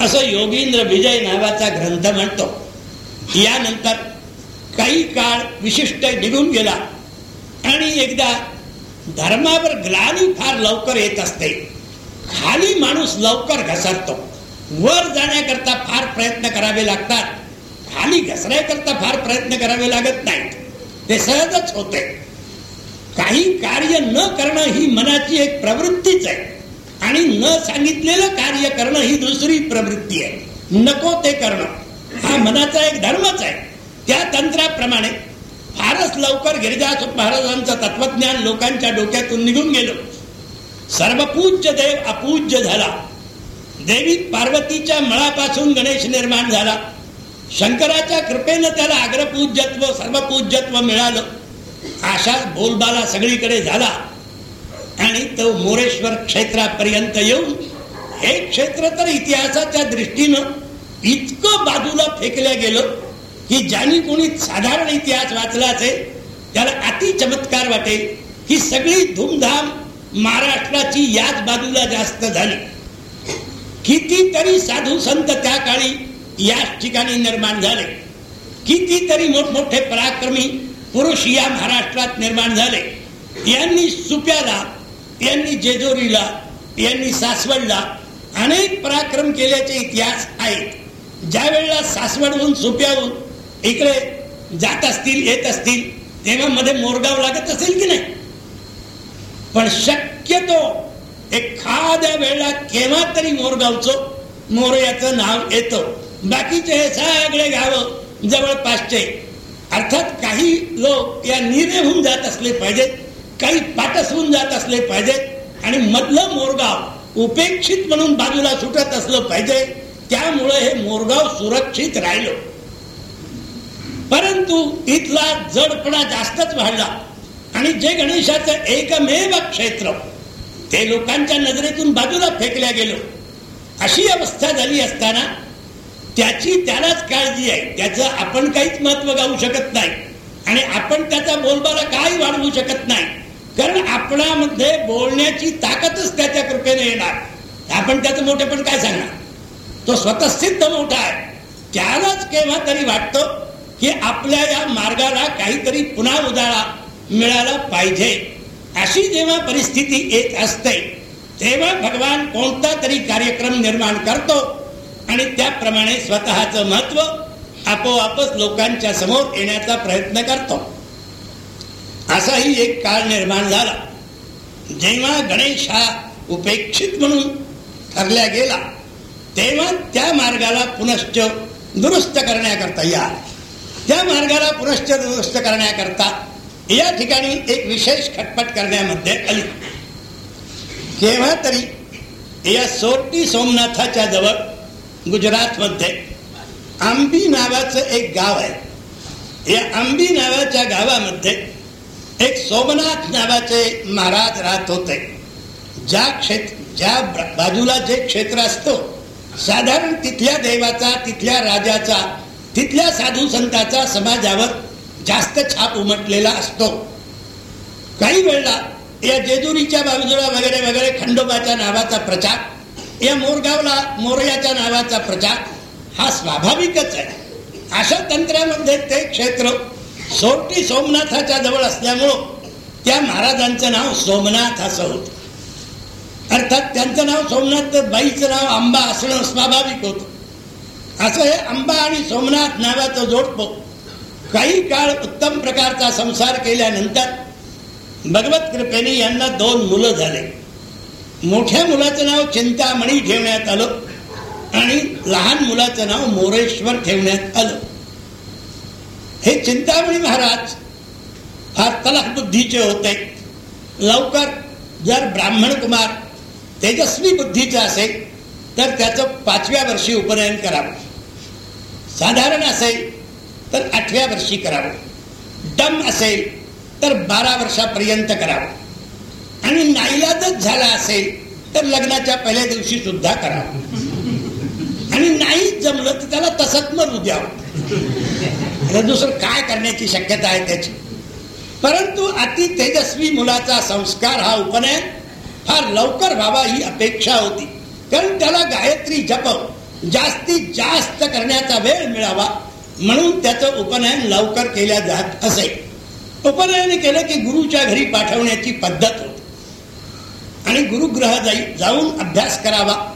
असं योगींद्र विजय नावाचा ग्रंथ म्हणतो. यानंतर काही काळ विशिष्ट निघून गेला. आणि एकदा धर्मावर ग्लानी फार लवकर येत असते. खाली माणूस लवकर घसरतो. वर जाण्याकरता फार प्रयत्न करावे लागतात. खाली घसऱ्याकरता फार प्रयत्न करावे लागत नाहीत. ते सहजच होते. काही कार्य न करणं ही मनाची एक प्रवृत्तीच आहे. आणि न सांगितलेलं कार्य करणं ही दुसरी प्रवृत्ती आहे. नको ते करणं. हा मनाचा एक धर्मच आहे. त्या तंत्राप्रमाणे फारच लवकर गिरिजास महाराजांचं तत्वज्ञान लोकांच्या डोक्यातून निघून गेलं. सर्वपूज्य देव अपूज्य झाला. देवी पार्वतीच्या मळापासून गणेश निर्माण झाला. शंकराच्या कृपेनं त्याला अग्रपूज्यत्व सर्वपूज्यत्व मिळालं. अशाच बोलबाला सगळीकडे झाला. आणि तो मोरेश्वर क्षेत्रापर्यंत येऊन हे क्षेत्र तर इतिहासाच्या दृष्टीनं इतकं बाजूला फेकल्या गेलं की ज्यांनी कोणी साधारण इतिहास वाचला असेल त्याला अति चमत्कार वाटेल. ही सगळी धूमधाम महाराष्ट्राची याच बाजूला जास्त झाली. कितीतरी साधू संत त्या काळी याच ठिकाणी निर्माण झाले. कितीतरी मोठमोठे पराक्रमी पुरुष या महाराष्ट्रात निर्माण झाले. यांनी सुप्याला यांनी जेजोरीला यांनी सासवडला अनेक पराक्रम केल्याचे इतिहास आहेत. ज्या वेळेला सासवडहून सुप्याहून इकडे जात असतील येत असतील तेव्हा मध्ये मोरगाव लागत असेल की नाही? पण शक्यतो एखाद्या वेळेला केव्हा तरी मोरगावचं मोरयाचं नाव येतं. बाकीचे हे सगळे गाव जवळपासचे अर्थात काही लोक या होऊन जात असले पाहिजेत काही पाटस होऊन जात असले पाहिजेत आणि मधलं मोरगाव उपेक्षित म्हणून बाजूला सुटत असलं पाहिजे त्यामुळे हे मोरगाव सुरक्षित राहिलं. परंतु इथला जडपणा जास्तच वाढला आणि जे गणेशाचं एकमेव क्षेत्र ते लोकांच्या नजरेतून बाजूला फेकल्या गेलो. अशी अवस्था झाली असताना त्याची त्यालाच काळजी आहे. त्याचं आपण काहीच महत्त्व गाऊ शकत नाही. आणि आपण त्याचा बोलबाला काही वाढवू शकत नाही. कारण आपणामध्ये बोलण्याची ताकदच त्याच्या कृपेने येणार. आपण त्याचं मोठेपण काय सांगणार? तो स्वतःसिद्ध मोठा आहे. त्यालाच केव्हा तरी वाटतं की आपल्या या मार्गाला काहीतरी पुन्हा उदाळा मिळाला पाहिजे. अशी जेव्हा परिस्थिती येत असते तेव्हा भगवान कोणता तरी कार्यक्रम निर्माण करतो. आणि त्याप्रमाणे स्वतःचं महत्त्व आपोआपच लोकांच्या समोर येण्याचा प्रयत्न करतो. असाही एक काळ निर्माण झाला. जेव्हा गणेश हा उपेक्षित म्हणून ठरल्या गेला तेव्हा त्या मार्गाला पुनश्च दुरुस्त करण्याकरता या. त्या मार्गाला पुनश्च दुरुस्त करण्याकरता या ठिकाणी एक विशेष खटपट करण्यामध्ये आली. केव्हा तरी या सोटी सोमनाथाच्या जवळ गुजरातमध्ये. आंबी नावाचं एक गाव आहे. या आंबी नावाच्या गावामध्ये एक सोमनाथ नावाचे महाराज राहत होते. ज्या क्षेत्र ज्या बाजूला जे क्षेत्र असतो साधारण तिथल्या देवाचा तिथल्या राजाचा तिथल्या साधू संताचा समाजावर जास्त छाप उमटलेला असतो. काही वेळेला या जेजुरीच्या बाजूला वगैरे वगैरे खंडोबाच्या नावाचा प्रचार या मोरगावला मोरयाच्या नावाचा प्रचार हा स्वाभाविकच आहे. अशा तंत्रामध्ये ते क्षेत्र सोरटी सोमनाथाच्या जवळ असल्यामुळं त्या महाराजांचं नाव सोमनाथ असं होत. अर्थात त्यांचं नाव सोमनाथ तर बाईचं नाव आंबा असणं स्वाभाविक होत. असं हे आंबा आणि सोमनाथ नावाचं जोडपो काही काळ उत्तम प्रकारचा संसार केल्यानंतर भगवत कृपेने यांना दोन मुलं झाले. मोठ्या मुलाचं नाव चिंतामणी ठेवण्यात आलं आणि लहान मुलाचं नाव मोरेश्वर ठेवण्यात आलं. हे चिंतामणी महाराज फार तलख बुद्धीचे होते. लवकर जर ब्राह्मण कुमार तेजस्वी बुद्धीचे असेल तर त्याचं पाचव्या वर्षी उपनयन करावं. साधारण असेल तर आठव्या वर्षी करावं. डम असेल तर बारा वर्षापर्यंत करावं. आणि नाईलाजच झाला असेल तर लग्नाच्या पहिल्या दिवशी सुद्धा करावं आणि नाही जमलं तर त्याला तसंच मरू द्यावं दुसरं काय करण्याची शक्यता आहे त्याची? परंतु अति तेजस्वी मुलाचा संस्कार हा उपनयन फार लवकर व्हावा ही अपेक्षा होती. कारण त्याला गायत्री जप जास्तीत जास्त करण्याचा वेळ मिळावा म्हणून त्याचं उपनयन लवकर केल्या जात असे. उपनयन केलं की गुरुच्या घरी पाठवण्याची पद्धत होती. आणि गुरुग्रह जाई जाऊन अभ्यास करावा.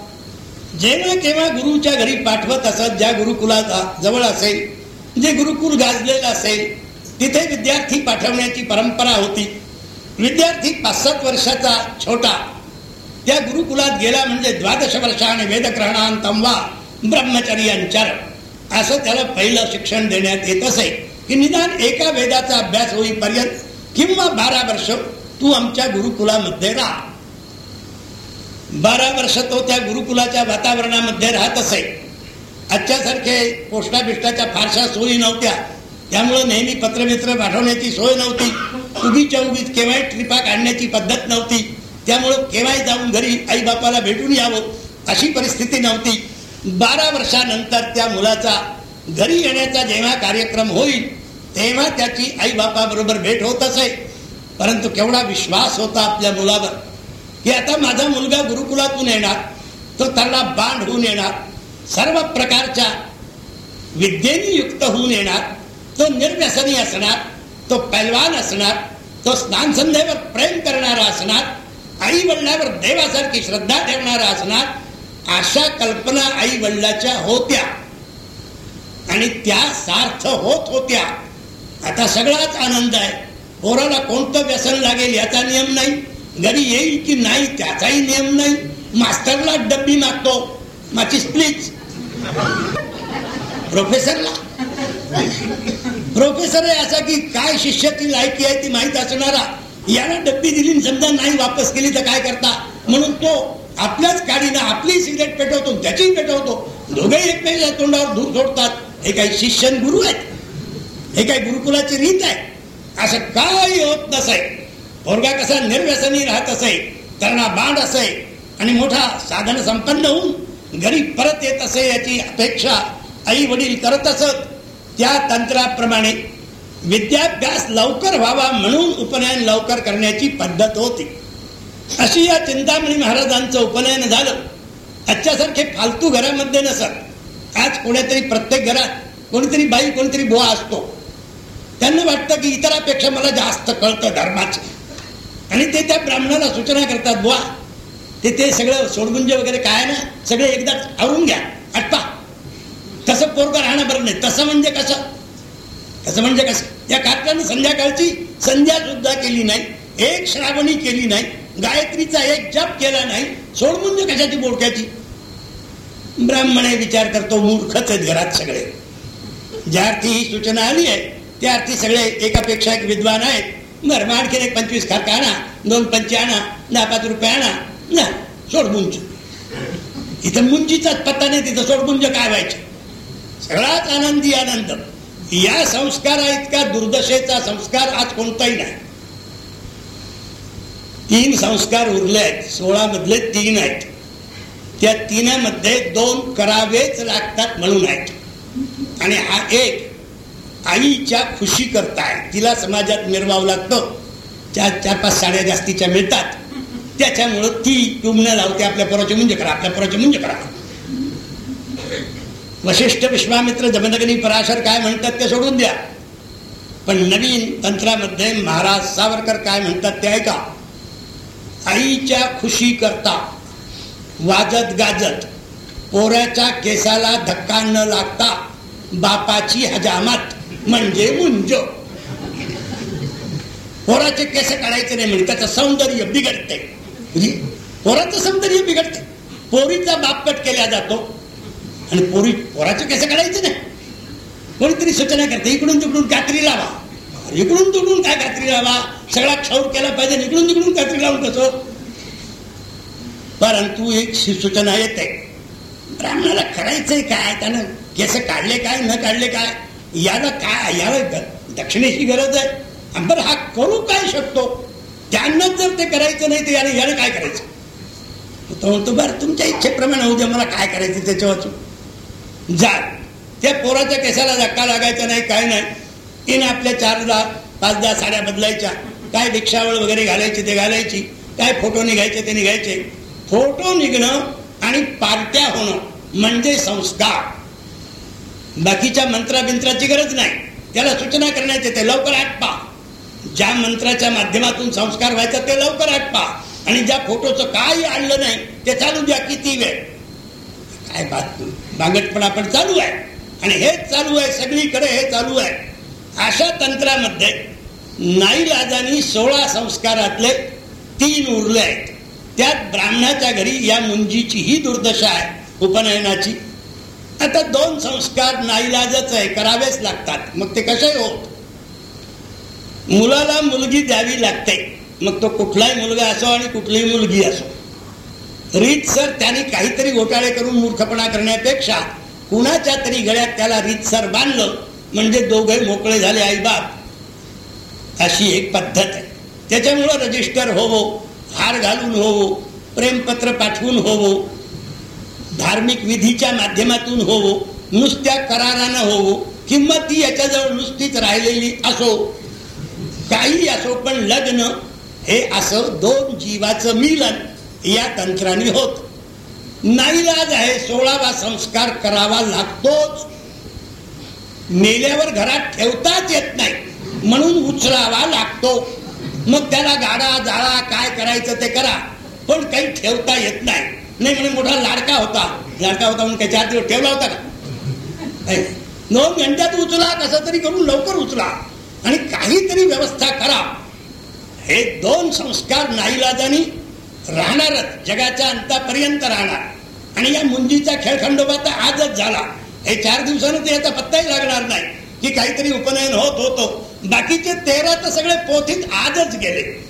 जेव्हा केव्हा गुरुच्या घरी पाठवत असत ज्या गुरुकुलाचा जवळ असेल जे गुरुकुल गाजलेलं असेल तिथे विद्यार्थी पाठवण्याची परंपरा होती. विद्यार्थी पाच सात वर्षाचा छोटा. त्या गुरुकुलात गेला म्हणजे द्वादश वर्षाने वेदग्रहणांतम वा ब्रह्मचर्यांचर. असं त्याला पहिलं शिक्षण देण्यात येत असे. की निदान एका वेदाचा अभ्यास होईपर्यंत किंवा बारा वर्ष तू आमच्या गुरुकुलामध्ये राहा. बारा वर्ष तो त्या गुरुकुलाच्या वातावरणामध्ये राहत असे आजच्यासारखे पोष्टा बिष्टाच्या फारशा सोयी नव्हत्या. त्यामुळं नेहमी पत्रमित्र पाठवण्याची सोय नव्हती. उभीच्या उभीत केव्हाही ट्रिपा काढण्याची पद्धत नव्हती. त्यामुळं केव्हाही जाऊन घरी आई बापाला भेटून यावं अशी परिस्थिती नव्हती. बारा वर्षानंतर त्या मुलाचा घरी येण्याचा जेव्हा कार्यक्रम होईल तेव्हा त्याची आई बापाबरोबर भेट होत असे. परंतु केवढा विश्वास होता आपल्या मुलावर. की आता माझा मुलगा गुरुकुलातून येणार तो त्याला बांध होऊन येणार सर्व प्रकारच्या विद्येने युक्त होऊन येणार तो निर्व्यसनी असणार तो पैलवान असणार तो स्नान संध्येवर प्रेम करणारा असणार आई वडिलावर देवासारखी श्रद्धा ठेवणारा असणार अशा कल्पना आई वडिलाच्या होत्या. आणि त्या सार्थ होत होत्या. आता सगळाच आनंद आहे. पोराला कोणतं व्यसन लागेल याचा नियम नाही. घरी येईल की नाही त्याचाही नियम नाही. मास्टरला डब्बी मागतो. माचीस प्लीज प्रोफेसरला. प्रोफेसर आहे असा की काय शिष्याची लायकी आहे ती माहीत असणारा. याला डब्बी दिली समजा नाही वापस केली तर काय करता? म्हणून तो आपल्याच गाडीनं आपली सिगरेट पेटवतो त्याचीही पेटवतो. दोघेही एकमेकांच्या तोंडावर धूर सोडतात हे काही शिष्य गुरु आहेत. हे काही गुरुकुलाची रीत आहे. असं काही होत नसे पोरगा कसा निर्व्यसनी राहत असे तरणा बांड असे आणि मोठा साधन संपन्न होऊन घरी परत येत असे याची अपेक्षा आई वडील करत असत. त्या तंत्राप्रमाणे विद्याभ्यास लवकर व्हावा म्हणून उपनयन लवकर करण्याची पद्धत होती. अशी या चिंतामणी महाराजांचं उपनयन झालं. आजच्यासारखे फालतू घरामध्ये नसत. आज कोणीतरी प्रत्येक घरात कोणीतरी बाई कोणीतरी बुवा असतो. त्यांना वाटतं की इतरापेक्षा मला जास्त कळतं धर्माचं. आणि ते त्या ब्राह्मणाला सूचना करतात बुवा ते ते सगळं सोडगुंज वगैरे काय ना सगळे एकदाच आवरून घ्या आटपा. तसं पोरगं राहणं बरं नाही. तसं म्हणजे कसं? तसं म्हणजे कसं? या कार्यानं संध्याकाळची संध्या सुद्धा केली नाही एक श्रावणी केली नाही गायत्रीचा एक जप केला नाही सोडगुंज कशाची बोडक्याची? ब्राह्मणे विचार करतो मूर्खच आहेत घरात सगळे. ज्या अर्थी ही सूचना आली आहे त्या अर्थी सगळे एकापेक्षा एक विद्वान आहेत. बरं आणखीन एक पंचवीस खाका आणा दोन पंचे आणा दहा पाच रुपये आणा ना सोडमुंज इथं मुंजीचाच पत्ता नाही तिथं सोडमुंज काय व्हायचे? सगळाच आनंदी आनंद. या संस्कारा इतका दुर्दशेचा संस्कार आज कोणताही नाही. तीन संस्कार उरले आहेत सोळा मधले तीन आहेत. त्या तिनामध्ये दोन करावेच लागतात म्हणून आहेत. आणि हा एक आईच्या खुशी करताय तिला समाजात मिरवावं लागतं. चार चार पाच साड्या जास्तीच्या मिळतात. त्याच्यामुळं ती टुमणं लावते आपल्या पोराचे मुंज करा आपल्या पोराचे मुंज करा. वशिष्ठ विश्वामित्र जमदगनी पराशर काय म्हणतात ते सोडून द्या. पण नवीन तंत्रामध्ये महाराज सावरकर काय म्हणतात ते ऐका. आईच्या खुशी करता वाजत गाजत पोऱ्याच्या केसाला धक्का न लागता बापाची हजामत. म्हणजे मुंज. पोराचे केस काढायचे नाही म्हणजे त्याचं सौंदर्य बिघडते. म्हणजे पोराचं सौंदर्य बिघडते. पोरीचा बाप कट केला जातो. आणि पोरी पोराचे केस काढायचे नाही. कोणीतरी सूचना करते इकडून तिकडून कात्री लावा. इकडून तिकडून काय कात्री लावा? सगळा क्षौर केला पाहिजे इकडून तिकडून कात्री लावून कसं परंतु एक सूचना येते. ब्राह्मणाला करायचंय काय? त्यानं केस काढले काय न काढले काय? याला काय याला दक्षिणेची गरज आहे. बरं हा करू काय शकतो? त्यांना जर ते करायचं नाही तर याने याने काय करायचं? तो म्हणतो बरं तुमच्या इच्छेप्रमाणे होऊ द्या मला काय करायचं त्याच्या वाचून जा. त्या पोराच्या केसाला धक्का लागायचा नाही काय नाही. तिने आपल्या चार दहा पाच दहा साड्या बदलायच्या. काय भिक्षावळ वगैरे घालायची ते घालायची. काय फोटो निघायचे ते निघायचे. फोटो निघणं आणि पार्ट्या होणं म्हणजे संस्कार. बाकीच्या मंत्राबिंत्राची गरज नाही. त्याला सूचना करण्यात ते लवकर आटपा ज्या मंत्राच्या माध्यमातून संस्कार व्हायचा ते लवकर आटपा आणि ज्या फोटोचं काही आणलं नाही ते चालू द्या किती वेळ. काय बात बांगटपणा पण चालू आहे. आणि हेच चालू आहे सगळीकडे हे चालू आहे. अशा तंत्रामध्ये नाईलाजानी सोळा संस्कारातले तीन उरले आहेत. त्यात ब्राह्मणाच्या घरी या मुंजीची ही दुर्दशा आहे उपनयनाची. आता दोन संस्कार नाईलाजच आहे करावेच लागतात. मग ते कसे होत? मुलाला मुलगी द्यावी लागते. मग तो कुठलाही मुलगा असो आणि कुठलीही मुलगी असो. रीतसर त्याने काहीतरी घोटाळे करून मूर्खपणा करण्यापेक्षा कुणाच्या तरी गळ्यात त्याला रीतसर बांधलं म्हणजे दोघे मोकळे झाले आई बाप अशी एक पद्धत आहे. त्याच्यामुळं रजिस्टर होवो हार घालून होवो प्रेमपत्र पाठवून होवो धार्मिक विधीच्या माध्यमातून होवो नुसत्या करारानं होवो किंवा ती याच्याजवळ नुसतीच राहिलेली असो काही असो पण लग्न हे असं दोन जीवाचं मिलन या तंत्राने होत. नाईलाज आहे सोळावा संस्कार करावा लागतोच. मेल्यावर घरात ठेवताच येत नाही म्हणून उचलावा लागतो. मग त्याला गाडा जाळा काय करायचं ते करा पण काही ठेवता येत नाही. नाही म्हणून मोठा लाडका होता. लाडका होता म्हणून काही चार दिवस ठेवला होता का? नऊ घंट्यात उचला कसं तरी करून लवकर उचला. आणि काहीतरी व्यवस्था करा. हे दोन संस्कार नाईलाजानी राहणारच. जगाच्या अंतापर्यंत राहणार. आणि या मुंजीचा खेळखंडोबा तर आजच झाला. हे चार दिवसानं ते याचा पत्ताही लागणार नाही. की काहीतरी उपनयन होत होतो. बाकीचे तेरा तर सगळे पोथीत आजच गेले.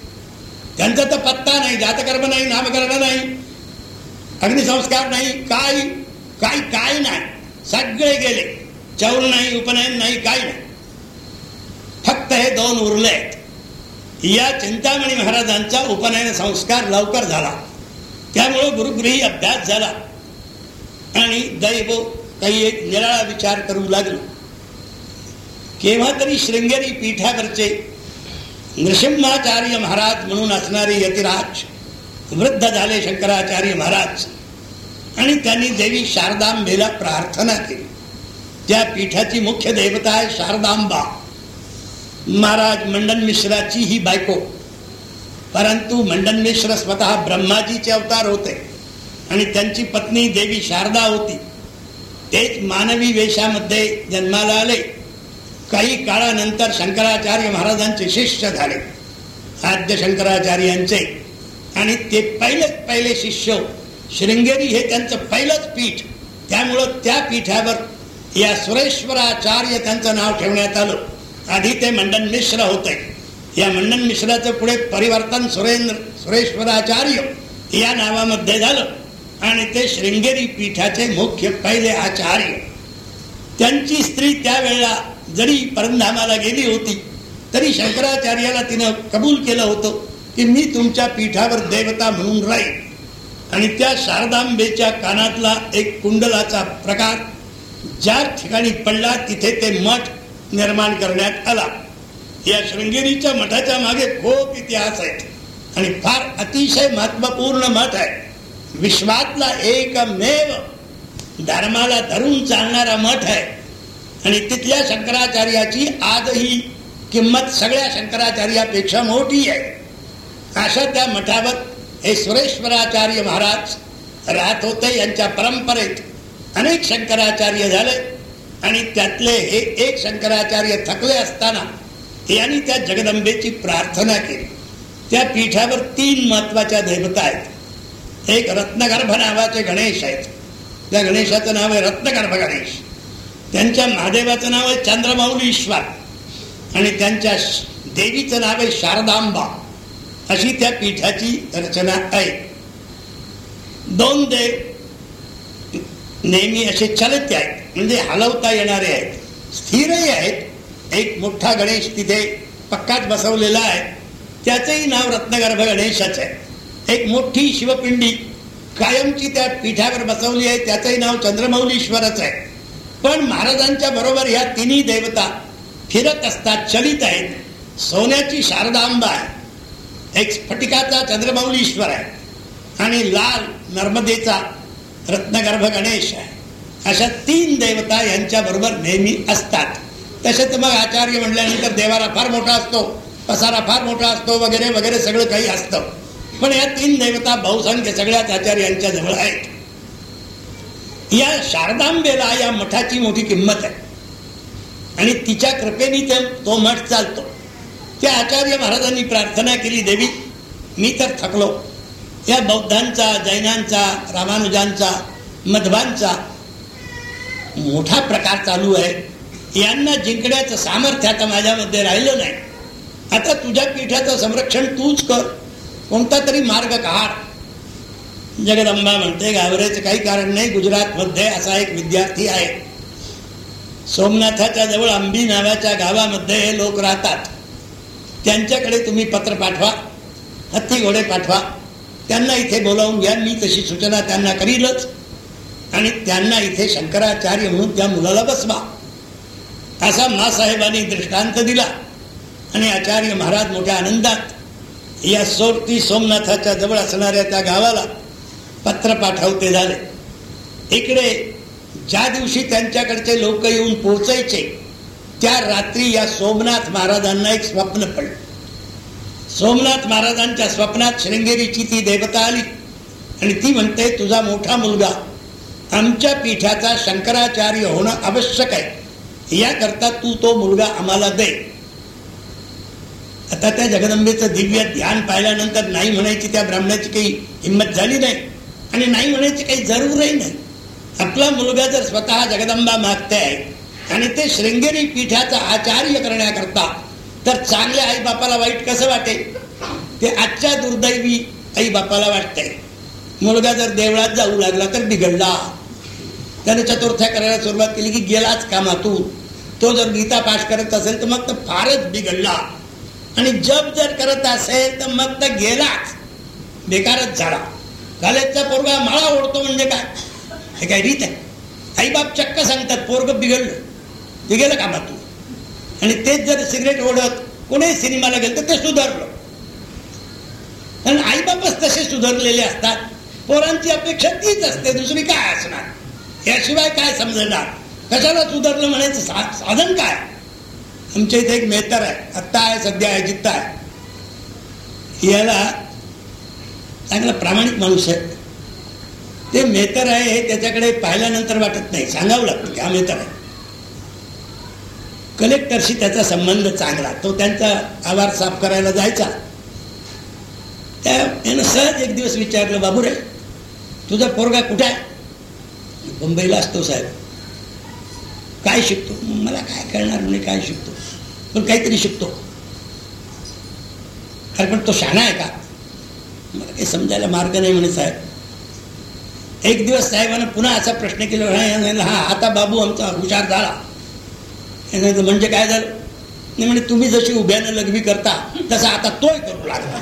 त्यांचा तर पत्ता नाही जातकर्म नाही नामकर्म नाही. अग्निसंस्कार नाही काय काय काय नाही. सगळे गेले. चौर नाही उपनयन नाही काय नाही. फक्त हे दोन उरले आहेत. या चिंतामणी महाराजांचा उपनयन संस्कार लवकर झाला. त्यामुळे गुरुगृही अभ्यास झाला. आणि दैव काही एक निराळा विचार करू लागलो. केव्हा तरी श्रृंगेरी पीठावरचे नृसिंहाचार्य महाराज म्हणून असणारे यतिराज वृद्ध झाले शंकराचार्य महाराज. आणि त्यांनी देवी शारदांबेला प्रार्थना केली. त्या पीठाची मुख्य देवता आहे शारदांबा. महाराज मंडन मिश्राची ही बायको. परंतु मंडन मिश्र स्वतः ब्रह्माजीचे अवतार होते. आणि त्यांची पत्नी देवी शारदा होती. तेच मानवी वेशामध्ये जन्माला आले. काही काळानंतर शंकराचार्य महाराजांचे शिष्य झाले. आद्य शंकराचार्यांचे आणि ते पहिलेच पहिले शिष्य श्रृंगेरी हे त्यांचं पहिलंच पीठ. त्यामुळं त्या पीठावर या सुरेश्वराचार्य त्यांचं नाव ठेवण्यात आलं. आधी ते मंडन मिश्र होते. या मंडन मिश्राचं पुढे परिवर्तन सुरेंद्र सुरेश्वराचार्य या नावामध्ये झालं. आणि ते श्रृंगेरी पीठाचे मुख्य पहिले आचार्य. त्यांची स्त्री त्यावेळेला जरी परंधामाला गेली होती तरी शंकराचार्याला तिनं कबूल केलं होतं. की मी तुमच्या पीठावर देवता म्हणून राहील आणि त्या शारदांबेच्या कानातला एक कुंडलाचा प्रकार ज्या ठिकाणी पडला तिथे ते मठ निर्माण करण्यात आला. या शृंगेरीच्या मठाच्या मागे खूप इतिहास आहेत आणि फार अतिशय महत्त्वपूर्ण मठ आहे. विश्वातला एकमेव धर्माला धरून चालणारा मठ आहे. आणि तिथल्या शंकराचार्याची आजही किंमत सगळ्या शंकराचार्यापेक्षा मोठी आहे. अशा त्या मठावर हे सुरेश्वराचार्य महाराज राहत होते यांच्या परंपरेत अनेक शंकराचार्य झाले आणि त्यातले हे एक शंकराचार्य थकले असताना यांनी त्या जगदंबेची प्रार्थना केली. त्या पीठावर तीन महत्त्वाच्या देवता आहेत. एक रत्नगर्भ नावाचे गणेश आहेत. त्या गणेशाचं नाव आहे रत्नगर्भ गणेश. त्यांच्या महादेवाचं नाव आहे चंद्रमौलीश्वर आणि त्यांच्या देवीचं नाव आहे शारदांबा. अशी त्या पीठाची रचना आहे. दोन देव नेहमी असे चलते आहेत म्हणजे हलवता येणारे आहेत. स्थिरही आहेत. एक मोठा गणेश तिथे पक्काच बसवलेला आहे. त्याचंही नाव रत्नगर्भ गणेशाचं आहे. एक मोठी शिवपिंडी कायमची त्या पीठावर बसवली आहे त्याचंही नाव चंद्रमौलीश्वरच आहे. पण महाराजांच्या बरोबर ह्या तिन्ही देवता फिरत असतात चलित आहेत. सोन्याची शारदांबा आहे. एक स्फटिकाचा चंद्रमौलीश्वर आहे. आणि लाल नर्मदेचा रत्नगर्भ गणेश आहे. अशा तीन देवता यांच्या बरोबर नेहमी असतात. तसेच मग आचार्य म्हटल्यानंतर देवाला फार मोठा असतो पसारा फार मोठा असतो वगैरे वगैरे सगळं काही असतं. पण या तीन देवता बहुसंख्य सगळ्याच आचार्यांच्या जवळ आहेत. या शारदांबेला या मठाची मोठी किंमत आहे. आणि तिच्या कृपेने ते तो मठ चालतो. त्या आचार्य महाराजांनी प्रार्थना केली देवी मी तर थकलो. या बौद्धांचा जैनांचा रामानुजांचा मधबांचा मोठा प्रकार चालू आहे. यांना जिंकण्याचं सामर्थ्य आता माझ्यामध्ये राहिलं नाही. आता तुझ्या पीठाचं संरक्षण तूच कर. कोणता तरी मार्ग काढ. जगदंबा म्हणते घाबरायचं काही कारण नाही. गुजरातमध्ये असा एक विद्यार्थी आहे. सोमनाथाच्या जवळ अंबी नावाच्या गावामध्ये हे लोक राहतात. त्यांच्याकडे तुम्ही पत्र पाठवा हत्ती घोडे पाठवा. त्यांना इथे बोलावून घ्या मी तशी सूचना त्यांना करीलच. आणि त्यांना इथे शंकराचार्य म्हणून त्या मुलाला बसवा. असा मासाहेबांनी दृष्टांत दिला. आणि आचार्य महाराज मोठ्या आनंदात या सोरती सोमनाथाच्या जवळ असणाऱ्या त्या गावाला पत्र पाठवते झाले. इकडे ज्या दिवशी त्यांच्याकडचे लोक येऊन पोचायचे त्या रात्री या सोमनाथ महाराजांना एक स्वप्न पडलं. सोमनाथ महाराजांच्या स्वप्नात श्रृंगेरीची ती देवता आली. आणि ती म्हणते तुझा मोठा मुलगा आमच्या पीठाचा शंकराचार्य होणं आवश्यक आहे. याकरता तू तो मुलगा आम्हाला दे. आता त्या जगदंबेचं दिव्य ध्यान पाहिल्यानंतर नाही म्हणायची त्या ब्राह्मणाची काही हिंमत झाली नाही. आणि नाही म्हणायची काही जरूरही नाही. आपला मुलगा जर स्वतः जगदंबा मागते आहे आणि ते श्रृंगेरी पीठाचा आचार्य करण्याकरता तर चांगल्या आई बापाला वाईट कसं वाटेल ते आजच्या दुर्दैवी आई बापाला वाटतंय. मुलगा जर देवळात जाऊ लागला तर बिघडला. त्याने चतुर्थ्या करायला सुरुवात केली की गेलाच कामातून. तो जर गीता पाठ करत असेल तर मग तर फारच बिघडला. आणि जप जर करत असेल तर मग तर गेलाच. बेकारच झाला. कॉलेजचा पोरगा माळा ओढतो म्हणजे काय? हे काय रीत आहे? आईबाप चक्क सांगतात पोरग बिघडलं. ते गेलं कामातून. आणि तेच जर सिगरेट ओढत कोणी सिनेमाला गेलं तर ते सुधारलं. आणि आईबापच तसे सुधारलेले असतात. पोरांची अपेक्षा तीच असते दुसरी काय असणार? याशिवाय काय समजणार? कशाला सुधारलं म्हणायचं? सा साधन काय? आमच्या इथे एक मेहतर आहे. आत्ता आहे सध्या आहे जित्ता आहे. याला चांगला प्रामाणिक माणूस आहे. ते मेहतर आहे हे त्याच्याकडे पाहिल्यानंतर वाटत नाही. सांगावं लागतं की हा मेहतर आहे. कलेक्टरशी त्याचा संबंध चांगला तो त्यांचा आवार साफ करायला जायचा. त्या यानं सहज एक दिवस विचारलं बाबू रे तुझा पोरगा कुठे आहे? मुंबईला असतो साहेब. काय शिकतो? मला काय करणार म्हणजे काय शिकतो. पण काहीतरी शिकतो. अरे पण तो शाणा आहे का? मला काही समजायला मार्ग नाही म्हणे साहेब. एक दिवस साहेबानं पुन्हा असा प्रश्न केला हा आता बाबू आमचा हुशार झाला. म्हणजे काय झालं? नाही म्हणजे तुम्ही जशी उभ्यानं लघवी करता तसा आता तोय करू लागला.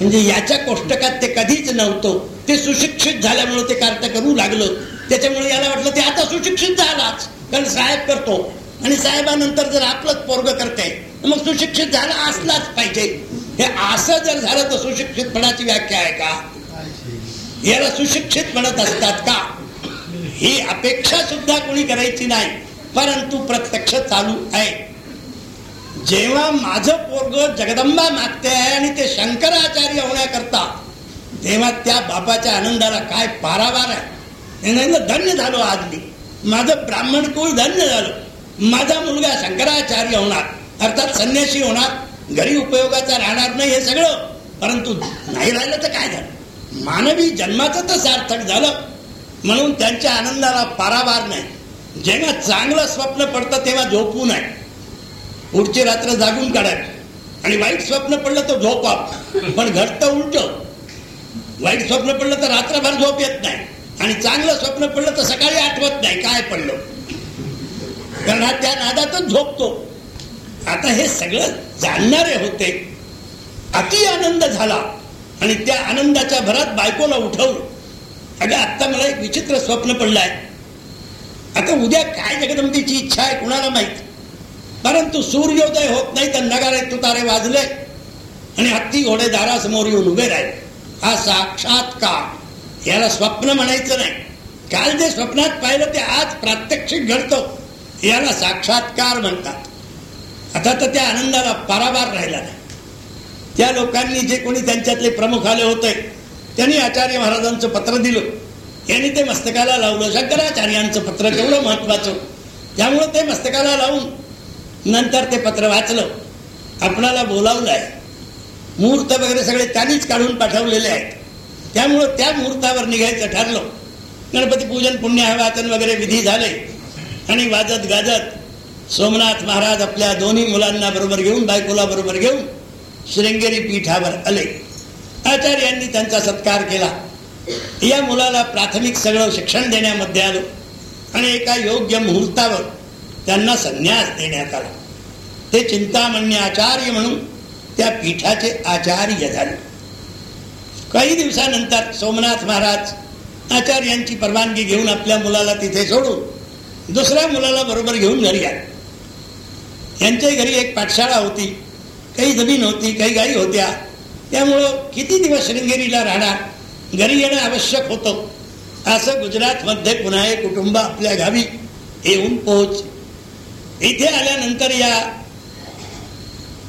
म्हणजे याच्या कोष्टकात ते कधीच नव्हतं. ते सुशिक्षित झाल्यामुळे ते कार्य करू लागलं. त्याच्यामुळे याला वाटलं ते आता सुशिक्षित झालाच. कारण साहेब करतो. आणि साहेबानंतर जर आपलंच पोरग करते मग सुशिक्षित झाला असलाच पाहिजे. हे असं जर झालं तर सुशिक्षितपणाची व्याख्या आहे का? याला सुशिक्षित म्हणत असतात का? ही अपेक्षा सुद्धा कोणी करायची नाही परंतु प्रत्यक्ष चालू आहे. जेव्हा माझं पोरग जगदंबा मागते आहे आणि ते शंकराचार्य होण्याकरता तेव्हा त्या बापाच्या आनंदाला काय पारावार आहे? धन्य झालो आज मी. माझं ब्राह्मण कुळ धन्य झालं. माझा मुलगा शंकराचार्य होणार अर्थात संन्याशी होणार घरी उपयोगाचा राहणार नाही हे सगळं. परंतु नाही राहिलं तर काय झालं? मानवी जन्माचं तर सार्थक झालं. म्हणून त्यांच्या आनंदाला पाराभार नाही. जेव्हा चांगलं स्वप्न पडतं तेव्हा झोपू नये. पुढची रात्र जागून काढायची. आणि वाईट स्वप्न पडलं तर झोपा पण घडतं उलट. वाईट स्वप्न पडलं तर रात्रभर झोप येत नाही. आणि चांगलं स्वप्न पडलं तर सकाळी आठवत नाही काय पडलं. कारण हा त्या नादातच झोपतो. आता हे सगळं जाणणारे होते. अति आनंद झाला. आणि त्या आनंदाच्या भरात बायकोला उठवलं. अगं आता मला एक विचित्र स्वप्न पडलं आहे आता उद्या काय जगदंबीची इच्छा आहे कुणाला माहीत? परंतु सूर्योदय होत नाही तर नगारे तुतारे वाजले आणि हत्ती घोडे दारासमोर येऊन उभे राहिले. हा साक्षात्कार. याला स्वप्न म्हणायचं नाही. काल जे स्वप्नात पाहिलं ते आज प्रात्यक्षिक घडतो. याला साक्षात्कार म्हणतात. आता तर त्या आनंदाला पारावार राहिला नाही. त्या लोकांनी जे कोणी त्यांच्यातले प्रमुख आले होते त्यांनी आचार्य महाराजांचं पत्र दिलं. यांनी ते मस्तकाला लावलं. शंकराचार्यांचं पत्र केवढं महत्वाचं त्यामुळं ते मस्तकाला लावून नंतर ते पत्र वाचलं. आपणाला बोलावलं आहे मुहूर्त वगैरे सगळे त्यांनीच काढून पाठवलेले आहेत. त्यामुळं त्या मुहूर्तावर निघायचं ठरलं. गणपती पूजन पुण्य वाचन वगैरे विधी झाले. आणि वाजत गाजत सोमनाथ महाराज आपल्या दोन्ही मुलांना बरोबर घेऊन बायकोला बरोबर घेऊन श्रृंगेरी पीठावर आले. आचार्यांनी त्यांचा सत्कार केला. या मुलाला प्राथमिक सगळं शिक्षण देण्यामध्ये आलं आणि एका योग्य मुहूर्तावर त्यांना संन्यास देण्यात आला. ते चिंतामण्य आचार्य म्हणून त्या पीठाचे आचार्य झाले. काही दिवसानंतर सोमनाथ महाराज आचार्यांची परवानगी घेऊन आपल्या मुलाला तिथे सोडून दुसऱ्या मुलाला बरोबर घेऊन घरी आले. यांच्या घरी एक पाठशाळा होती. काही जमीन होती काही गाई होत्या. त्यामुळं किती दिवस श्रृंगेरीला राहणार? घरी येणं आवश्यक होतं. असं गुजरातमध्ये पुन्हा एक कुटुंब आपल्या गावी येऊन पोहोच इथे आल्यानंतर या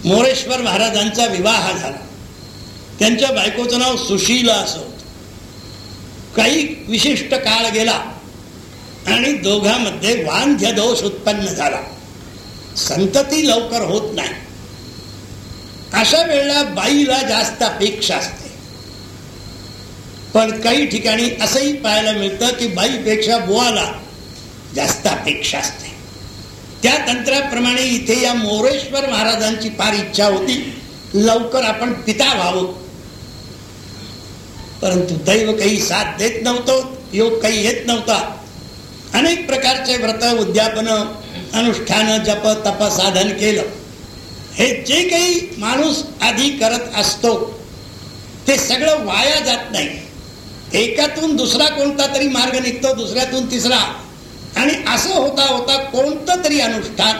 मोरेश्वर महाराजांचा विवाह झाला. त्यांच्या बायकोचं नाव सुशीला असं होत. काही विशिष्ट काळ गेला आणि दोघांमध्ये वांध्य दोष उत्पन्न झाला. संतती लवकर होत नाही. अशा वेळेला बाईला जास्त अपेक्षा असते. पण काही ठिकाणी असंही पाहायला मिळतं की बाईपेक्षा बुवाला जास्त अपेक्षा असते. त्या तंत्राप्रमाणे इथे या मोरेश्वर महाराजांची फार इच्छा होती लवकर आपण पिता व्हावं. परंतु दैव काही साथ देत नव्हतं योग काही येत नव्हता. अनेक प्रकारचे व्रत उद्यापन अनुष्ठान जप तप साधन केलं. हे जे काही माणूस आधी करत असतो ते सगळं वाया जात नाही. एकातून दुसरा कोणता तरी मार्ग निघतो दुसऱ्यातून तिसरा. आणि असं होता होता कोणतं तरी अनुष्ठान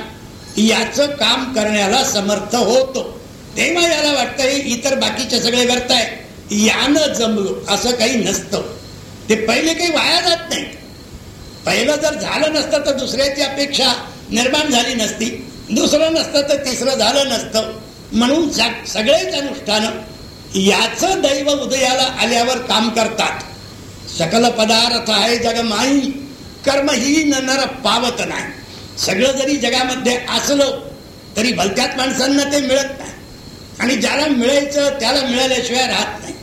याचं काम करण्याला समर्थ होतो. तेव्हा याला वाटतं हे इतर बाकीचे सगळे करताय यानं जमलो असं काही नसतं. ते पहिले काही वाया जात नाही. पहिलं जर झालं नसतं तर दुसऱ्याची अपेक्षा निर्माण झाली नसती. दुसरं नसतं तर तिसरं झालं नसतं. म्हणून सगळेच अनुष्ठान याच दैव उदयाला आल्यावर काम करतात. सकल पदार्थ आहे जग माई कर्म ही नर पावत नाही. सगळं जरी जगामध्ये असलं तरी भलत्यात माणसांना ते मिळत नाही. आणि ज्याला मिळायचं त्याला मिळाल्याशिवाय राहत नाही.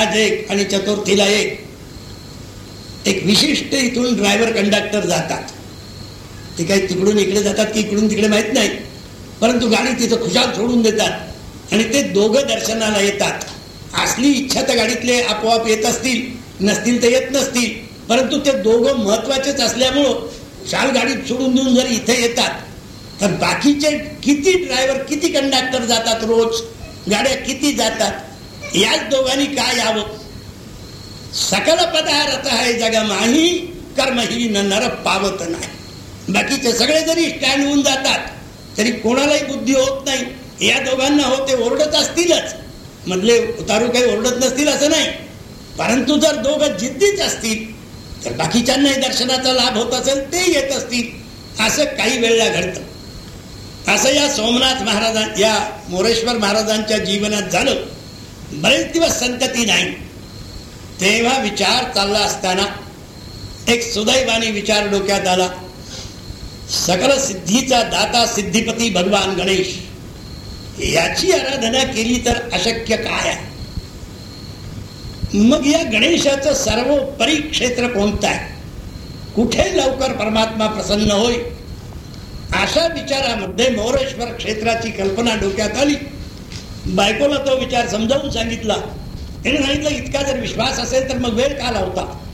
आज एक आणि चतुर्थीला एक. एक विशिष्ट इथून ड्रायव्हर कंडक्टर जातात. ते काही तिकडून इकडे जातात की इकडून तिकडे माहीत नाही. परंतु गाडी तिथं खुशाल सोडून देतात. आणि ते दोघं दर्शनाला येतात. असली इच्छा तर गाडीतले आपोआप येत असतील नसतील तर येत नसतील. परंतु ते दोघं महत्वाचेच असल्यामुळं शाल गाडीत सोडून देऊन जर इथे येतात तर बाकीचे किती ड्रायव्हर किती कंडक्टर जातात रोज? गाड्या किती जातात? याच दोघांनी काय यावं? सकल पदार्थ आहे जगा माही कर्म ही नर पावत नाही. बाकीचे सगळे जरी स्टँड होऊन जातात तरी कोणालाही बुद्धी होत नाही. या दोघांना होते ओरडत असतीलच. मधले उतारू काही ओरडत नसतील असं नाही. परंतु जर दोघं जिद्दीच असतील तर बाकीच्यांनाही दर्शनाचा लाभ होत असेल ते येत असतील. असं काही वेळेला घडतं. असं या सोमनाथ महाराजां या मोरेश्वर महाराजांच्या जीवनात झालं. बरेच दिवस संतती नाही. तेव्हा विचार चालला असताना एक सुदैवानी विचार डोक्यात आला. सकल सिद्धीचा दाता सिद्धिपती भगवान गणेश. याची आराधना केली तर अशक्य काय आहे? मग या गणेशाचं सर्वोपरी क्षेत्र कोणतं आहे? कुठे लवकर परमात्मा प्रसन्न होय अशा विचारामध्ये मोरेश्वर क्षेत्राची कल्पना डोक्यात आली. बायकोला तो विचार समजावून सांगितला. त्याने सांगितलं इतका जर विश्वास असेल तर मग वेळ का लावता